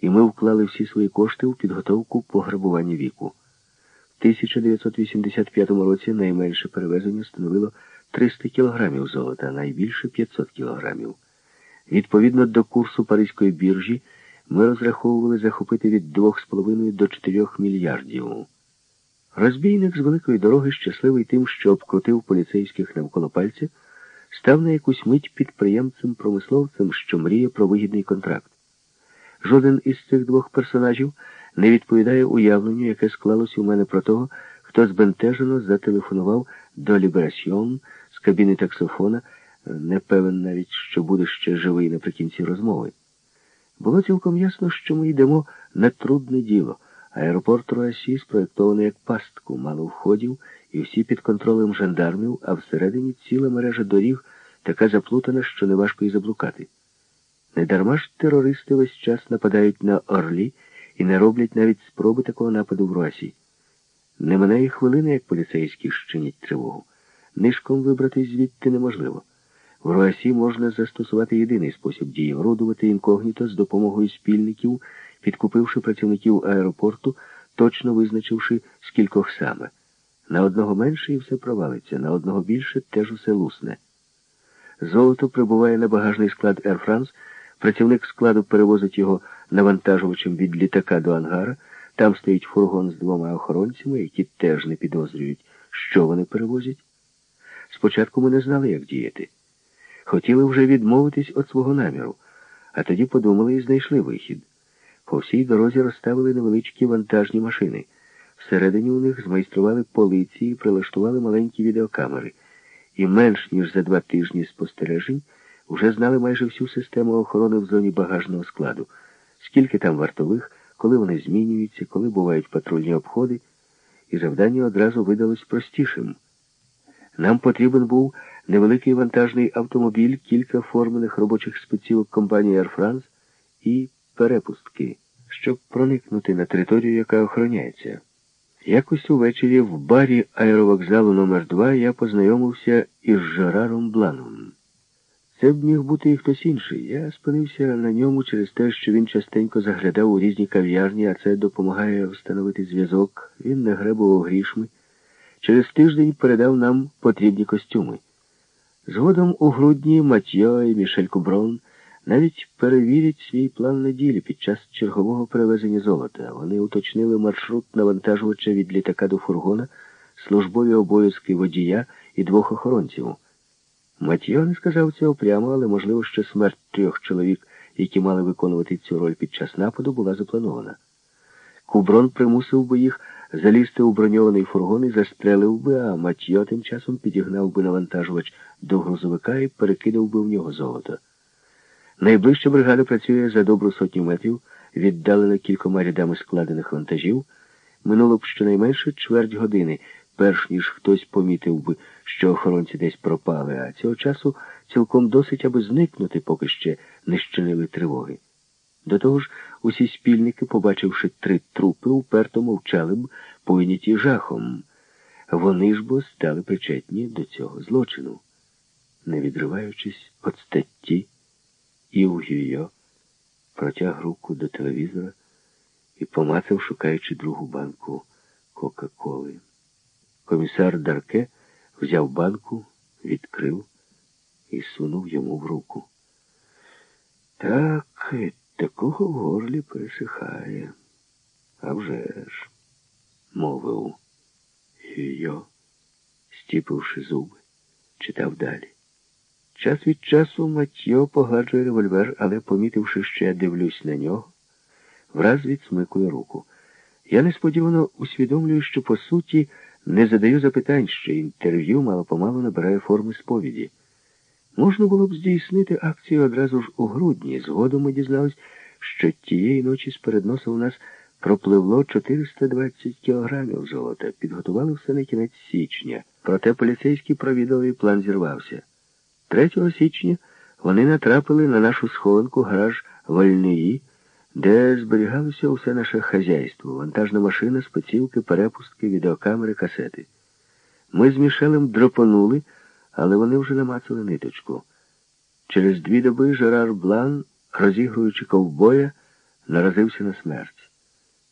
і ми вклали всі свої кошти у підготовку пограбування віку. В 1985 році найменше перевезення становило 300 кілограмів золота, найбільше 500 кілограмів. Відповідно до курсу Паризької біржі, ми розраховували захопити від 2,5 до 4 мільярдів. Розбійник з великої дороги, щасливий тим, що обкрутив поліцейських навколо пальця, став на якусь мить підприємцем-промисловцем, що мріє про вигідний контракт. Жоден із цих двох персонажів не відповідає уявленню, яке склалось у мене про того, хто збентежено зателефонував до Ліберасьйон з кабіни таксофона, не певен навіть, що буде ще живий наприкінці розмови. Було цілком ясно, що ми йдемо на трудне діло. Аеропорт Руасі спроєктований як пастку, мало входів, і всі під контролем жандармів, а всередині ціла мережа доріг така заплутана, що неважко і заблукати. Недарма ж терористи весь час нападають на Орлі і не роблять навіть спроби такого нападу в Руасі. Не мене і хвилини, як поліцейські щинять тривогу. Нишком вибратись звідти неможливо. В Руасі можна застосувати єдиний спосіб дії орудувати інкогніто з допомогою спільників, підкупивши працівників аеропорту, точно визначивши, скількох саме. На одного менше і все провалиться, на одного більше теж усе лусне. Золото прибуває на багажний склад Air працівник складу перевозить його навантажувачем від літака до ангара, там стоїть фургон з двома охоронцями, які теж не підозрюють, що вони перевозять. Спочатку ми не знали, як діяти. Хотіли вже відмовитись від свого наміру, а тоді подумали і знайшли вихід. По всій дорозі розставили невеличкі вантажні машини. Всередині у них змайстрували полиці і прилаштували маленькі відеокамери. І менш ніж за два тижні спостережень вже знали майже всю систему охорони в зоні багажного складу, скільки там вартових, коли вони змінюються, коли бувають патрульні обходи, і завдання одразу видалось простішим. Нам потрібен був невеликий вантажний автомобіль, кілька формених робочих спецівок компанії Air France і перепустки, щоб проникнути на територію, яка охороняється. Якось увечері в барі аеровокзалу номер 2 я познайомився із Жераром Бланом. Це б міг бути і хтось інший. Я спинився на ньому через те, що він частенько заглядав у різні кав'ярні, а це допомагає встановити зв'язок. Він не гребував грішми. Через тиждень передав нам потрібні костюми. Згодом у грудні Матьо і Мішель Куброн навіть перевірять свій план неділі під час чергового перевезення золота. Вони уточнили маршрут навантажувача від літака до фургона, службові обов'язки водія і двох охоронців. Матьо не сказав цього прямо, але, можливо, що смерть трьох чоловік, які мали виконувати цю роль під час нападу, була запланована. Куброн примусив би їх залізти у броньований фургон і застрелив би, а Матьо тим часом підігнав би навантажувач до грузовика і перекидав би в нього золото. Найближча бригада працює за добру сотню метрів, віддалена кількома рядами складених вантажів. Минуло б щонайменше чверть години, перш ніж хтось помітив би, що охоронці десь пропали, а цього часу цілком досить, аби зникнути, поки ще не щинили тривоги. До того ж, усі спільники, побачивши три трупи, уперто мовчали б, пойняті жахом. Вони ж бо стали причетні до цього злочину, не відриваючись від статті. Гюйо протяг руку до телевізора і помацав, шукаючи другу банку Кока-Коли. Комісар Дарке взяв банку, відкрив і сунув йому в руку. Так, такого в горлі пересихає. А вже ж, мовив Гюйо, стіпивши зуби, читав далі. Час від часу Матьо погладжує револьвер, але, помітивши, що я дивлюсь на нього, враз відсмикує руку. Я несподівано усвідомлюю, що, по суті, не задаю запитань, що інтерв'ю мало-помалу набирає форми сповіді. Можна було б здійснити акцію одразу ж у грудні. Згодом ми дізнались, що тієї ночі з передносу у нас пропливло 420 кілограмів золота. Підготували все на кінець січня. Проте поліцейський провідовий план зірвався. 3 січня вони натрапили на нашу схованку гараж Вольниї, де зберігалося усе наше хазяйство, вантажна машина, спецівки, перепустки, відеокамери, касети. Ми з Мішелем дропонули, але вони вже намацали ниточку. Через дві доби Жерар Блан, розігруючи ковбоя, наразився на смерть.